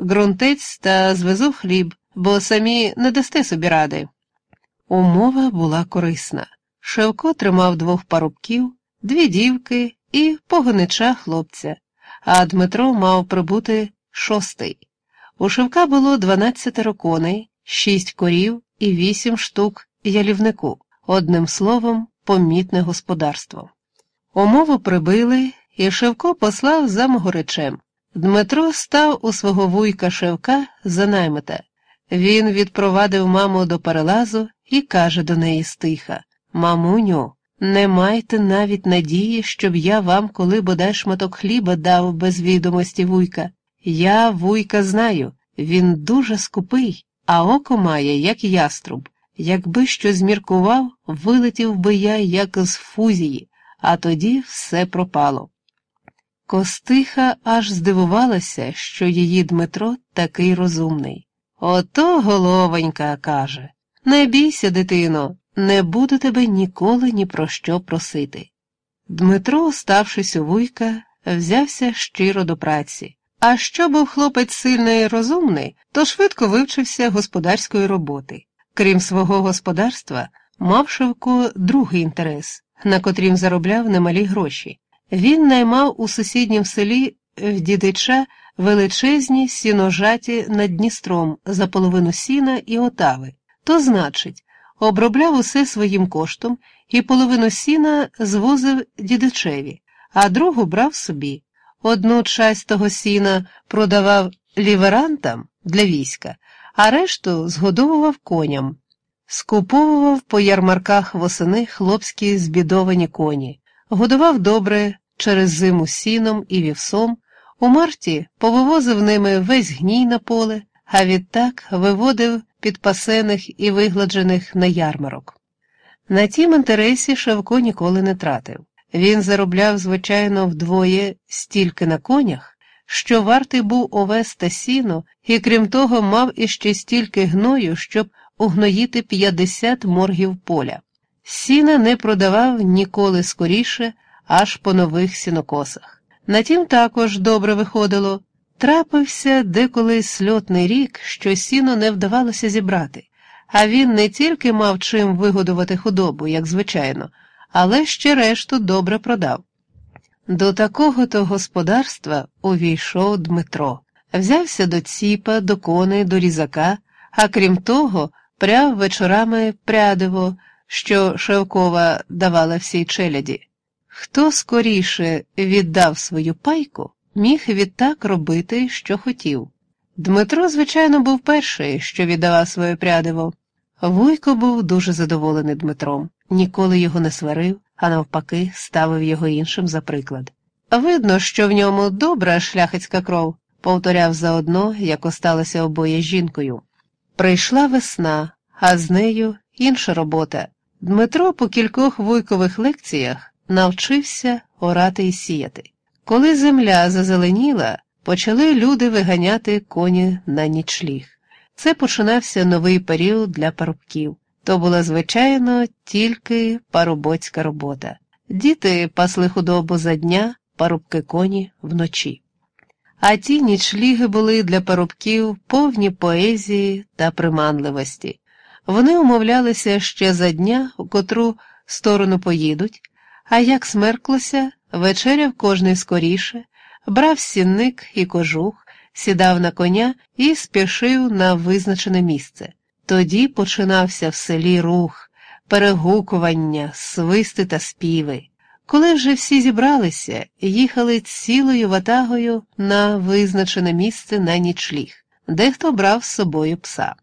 ґрунтець та звезу хліб, бо самі не дасте собі ради. Умова була корисна. Шевко тримав двох парубків, дві дівки і погонича хлопця, а Дмитро мав прибути шостий. У Шевка було дванадцятеро коней, шість корів і вісім штук ялівнику, одним словом, помітне господарство. Умову прибили, і Шевко послав за Могоричем. Дмитро став у свого вуйка Шевка за наймита. Він відпровадив маму до перелазу і каже до неї стиха Мамуню, не майте навіть надії, щоб я вам, коли бодай шматок хліба дав без відомості вуйка. Я вуйка знаю, він дуже скупий, а око має, як яструб. Якби що зміркував, вилетів би я, як з фузії, а тоді все пропало. Костиха аж здивувалася, що її Дмитро такий розумний. Ото головонька каже Не бійся, дитино, не буду тебе ніколи ні про що просити. Дмитро, ставшись у вуйка, взявся щиро до праці. А що був хлопець сильний і розумний, то швидко вивчився господарської роботи. Крім свого господарства, мав Шевко другий інтерес, на котрім заробляв немалі гроші. Він наймав у сусіднім селі в дідича величезні сіножаті над Дністром за половину сіна і отави, то значить, обробляв усе своїм коштом і половину сіна звозив дідичеві, а другу брав собі. Одну часть того сіна продавав ліверантам для війська, а решту згодовував коням, скуповував по ярмарках восени хлопські збідовані коні, годував добре через зиму сіном і вівсом, у марті повивозив ними весь гній на поле, а відтак виводив підпасених і вигладжених на ярмарок. На тім інтересі Шевко ніколи не тратив. Він заробляв, звичайно, вдвоє стільки на конях, що вартий був овес та сіно, і крім того, мав іще стільки гною, щоб угноїти 50 моргів поля. Сіна не продавав ніколи скоріше, аж по нових сінокосах. На тім також добре виходило. Трапився деколи сльотний рік, що сіно не вдавалося зібрати, а він не тільки мав чим вигодувати худобу, як звичайно, але ще решту добре продав. До такого то господарства увійшов Дмитро, взявся до ціпа, до коней, до різака, а крім того, пряв вечорами прядиво, що Шевкова давала всій челяді. Хто скоріше віддав свою пайку, міг відтак робити, що хотів. Дмитро, звичайно, був перший, що віддавав своє прядиво. Вуйко був дуже задоволений Дмитром, ніколи його не сварив, а навпаки, ставив його іншим за приклад. Видно, що в ньому добра шляхетська кров, повторяв заодно, як осталося обоє жінкою. Прийшла весна, а з нею інша робота. Дмитро по кількох вуйкових лекціях навчився орати і сіяти. Коли земля зазеленіла, почали люди виганяти коні на нічліг. Це починався новий період для парубків. То була, звичайно, тільки парубоцька робота. Діти пасли худобу за дня, парубки коні вночі. А ті нічліги були для парубків повні поезії та приманливості. Вони умовлялися ще за дня, у котру сторону поїдуть, а як смерклося, вечеряв кожний скоріше, брав сінник і кожух, сідав на коня і спішив на визначене місце. Тоді починався в селі рух, перегукування, свисти та співи. Коли вже всі зібралися, їхали цілою ватагою на визначене місце на нічліг, дехто брав з собою пса.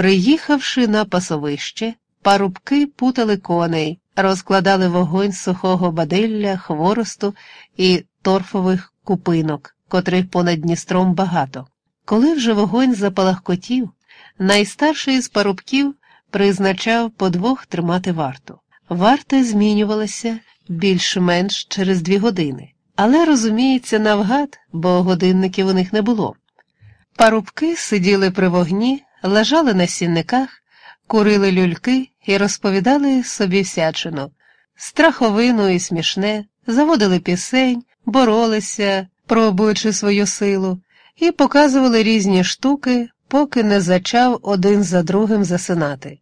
Приїхавши на пасовище, парубки путали коней, розкладали вогонь сухого бадилля, хворосту і торфових купинок, котрих понад Дністром багато. Коли вже вогонь запалахкотів, найстарший з парубків призначав по двох тримати варту. Варта змінювалася більш-менш через дві години, але, розуміється, навгад, бо годинників у них не було. Парубки сиділи при вогні, лежали на сінниках, курили люльки і розповідали собі всячину, страховину і смішне, заводили пісень, боролися, пробуючи свою силу, і показували різні штуки, поки не зачав один за другим засинати.